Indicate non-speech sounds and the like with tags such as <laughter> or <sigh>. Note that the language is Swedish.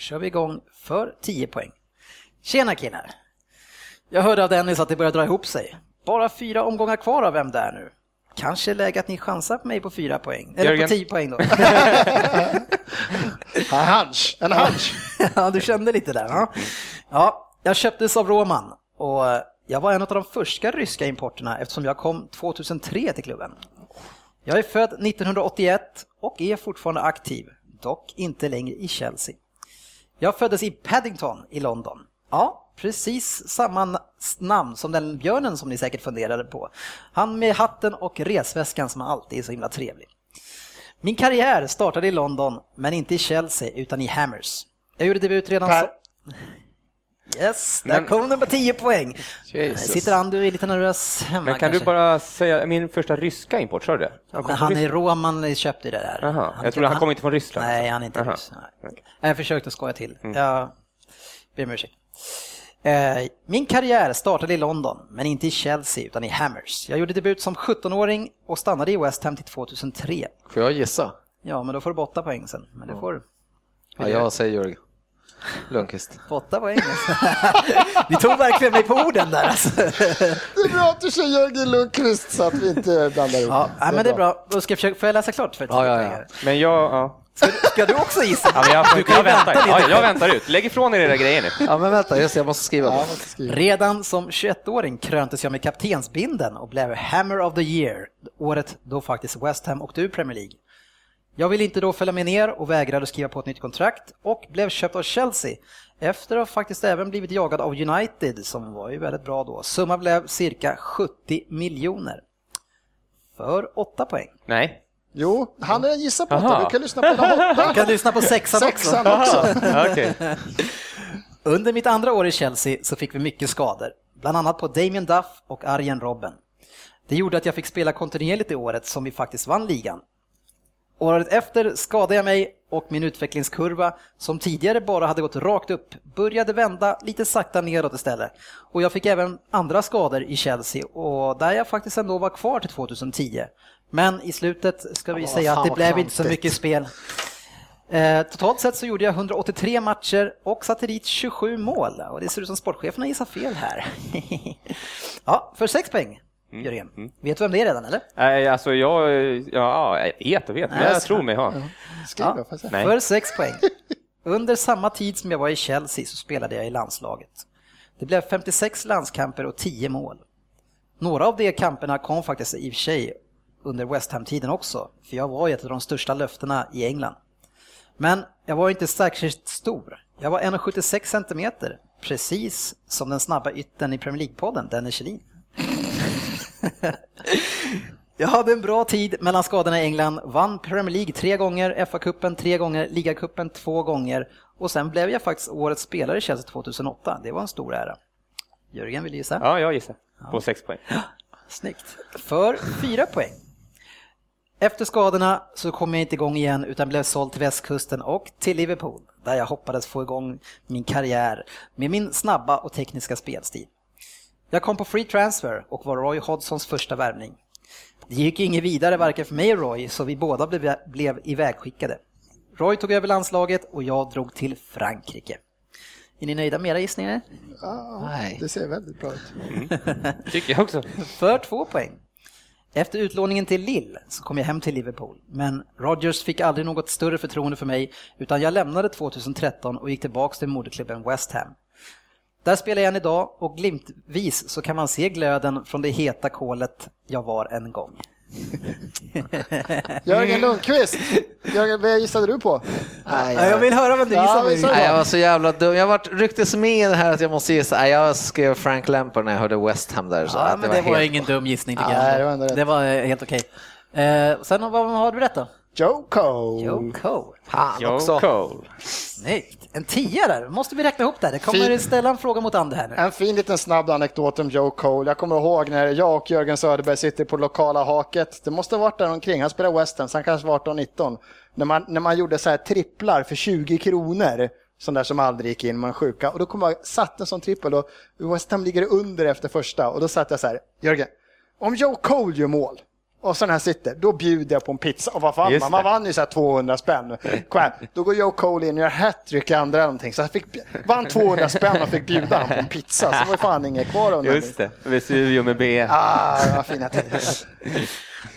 kör vi igång för 10 poäng. Tjena killar! Jag hörde av Dennis att det börjar dra ihop sig. Bara fyra omgångar kvar av Vem där nu? Kanske läge att ni chansar på mig på fyra poäng. Eller Jörgen. på 10 poäng då. <laughs> En hunch, en hunch. <laughs> ja, du kände lite där. Ja. ja, jag köptes av Roman och jag var en av de första ryska importerna eftersom jag kom 2003 till klubben. Jag är född 1981 och är fortfarande aktiv, dock inte längre i Chelsea. Jag föddes i Paddington i London. Ja, precis samma na- namn som den björnen som ni säkert funderade på. Han med hatten och resväskan som alltid är så himla trevlig. Min karriär startade i London, men inte i Chelsea utan i Hammers. Jag gjorde debut redan Per. som... Yes, där Men- kom på 10 poäng. Jesus. Sitter han, du är lite nervös hemma Men kan kanske? du bara säga, min första ryska import, sa du det? Från han är. Roman köpte det där. Jaha, jag trodde han kom inte från Ryssland. Nej, han är inte ryss. Okej. Jag försökte skoja till. Mm. Jag ber om ursäkt. Eh, Min karriär startade i London, men inte i Chelsea utan i Hammers. Jag gjorde debut som 17-åring och stannade i West Ham till 2003. Får jag gissa? Ja, men då får du åtta poäng sen. Men det får du. Ja, jag säger Jörgen Lundqvist. På åtta poäng. <laughs> Ni tog verkligen mig på orden där alltså. Det är bra att du kör Jörgen Lundqvist så att vi inte blandar ihop. Ja, nej, men det är bra. Då ska jag försöka, får jag läsa klart för Ja, ja, ja. Men jag, ja. Ska, ska du också gissa? ja men jag, Du kan jag väntar. vänta lite. Ja, jag väntar ut. Lägg ifrån er era grejer nu. Ja, men vänta, just det, jag måste skriva. Ja, det. ska skriva. Redan som 21-åring kröntes jag med kaptensbinden och blev Hammer of the Year, året då faktiskt West Ham åkte ur Premier League. Jag ville inte då följa med ner och vägrade skriva på ett nytt kontrakt och blev köpt av Chelsea efter att ha faktiskt även blivit jagad av United som var ju väldigt bra då. Summan blev cirka 70 miljoner. För 8 poäng. Nej. Jo, han har gissat på det. Du kan lyssna på den Du <laughs> kan lyssna på sexan också. sexan också. <laughs> Okej. Under mitt andra år i Chelsea så fick vi mycket skador, bland annat på Damien Duff och Arjen Robben. Det gjorde att jag fick spela kontinuerligt i året som vi faktiskt vann ligan. Året efter skadade jag mig och min utvecklingskurva, som tidigare bara hade gått rakt upp, började vända lite sakta neråt istället. Och jag fick även andra skador i Chelsea och där jag faktiskt ändå var kvar till 2010. Men i slutet ska vi Ja, säga att det blev inte så klantigt. mycket spel. Eh, totalt sett så gjorde jag 183 matcher och satte dit 27 mål. Och det ser ut som sportcheferna gissar fel här. <laughs> ja, för 6 poäng, Jörgen. Vet du vem det är redan eller? Nej, alltså jag, ja, jag vet och vet, men Nej, jag tror mig ha. Ja. jag. Nej. För 6 poäng. Under samma tid som jag var i Chelsea så spelade jag i landslaget. Det blev 56 landskamper och 10 mål. Några av de kamperna kom faktiskt i och för sig under West Ham-tiden också, för jag var ju ett av de största löftena i England. Men jag var inte särskilt stor. Jag var 1,76 centimeter, precis som den snabba ytten i Premier League-podden, Dennis Kjellin. Jag hade en bra tid mellan skadorna i England, vann Premier League tre gånger, FA-cupen tre gånger, ligacupen två gånger och sen blev jag faktiskt årets spelare i Chelsea 2008. Det var en stor ära. Jörgen vill gissa? Ja, jag gissar. På sex poäng. Snyggt. För fyra poäng. Efter skadorna så kom jag inte igång igen utan blev såld till västkusten och till Liverpool där jag hoppades få igång min karriär med min snabba och tekniska spelstil. Jag kom på free transfer och var Roy Hodgsons första värvning. Det gick inget vidare varken för mig och Roy så vi båda blev, blev ivägskickade. Roy tog över landslaget och jag drog till Frankrike. Är ni nöjda med era gissningar? Ja, Nej. det ser väldigt bra ut. Tycker jag också. <laughs> För två poäng. Efter utlåningen till Lille så kom jag hem till Liverpool, men Rodgers fick aldrig något större förtroende för mig utan jag lämnade 2013 och gick tillbaks till moderklubben West Ham. Där spelar jag än idag och glimtvis så kan man se glöden från det heta kolet jag var en gång. <laughs> Jörgen Lundqvist. Jörgen, vad gissade du på? Nej, Ja, jag vill höra vad du Ja, gissar vi på. sa- Nej, jag var så jävla dum. Jag vart ryktes med här att jag måste gissa. Nej, jag skrev Frank Lampard när jag hörde West Ham där. Så Ja, att men det var helt- ingen dum gissning tycker Nej, jag. det var. Det var eh, helt okej. Eh, sen vad har du rätt då? Joe Cole. Joe Cole. Fan Joe också. Cole. Snyggt. En tia där, måste vi räkna ihop där. Det kommer Fin- ställa en fråga mot Ander här nu. En fin liten snabb anekdot om Joe Cole. Jag kommer ihåg när jag och Jörgen Söderberg sitter på lokala haket. Det måste ha varit där omkring. Han spelar West Ham, så han kanske var 18-19. När man, när man gjorde så här tripplar för 20 kronor. Sån där som aldrig gick in, man sjuka. Och då kom jag, satt en sån trippel och West Ham ligger under efter första. Och då satt jag så här, Jörgen, om Joe Cole gör mål, Och så när han sitter, då bjuder jag på en pizza. Och vad fan, man, det. man vann ju så här 200 spänn. Kom då går Joe Cole in och gör hattrick i andra någonting. Så jag fick, vann 200 spänn och fick bjuda honom på en pizza. Så var ju fan inget kvar under. Just det, Vesuvio med B. Ah, vad fina tider.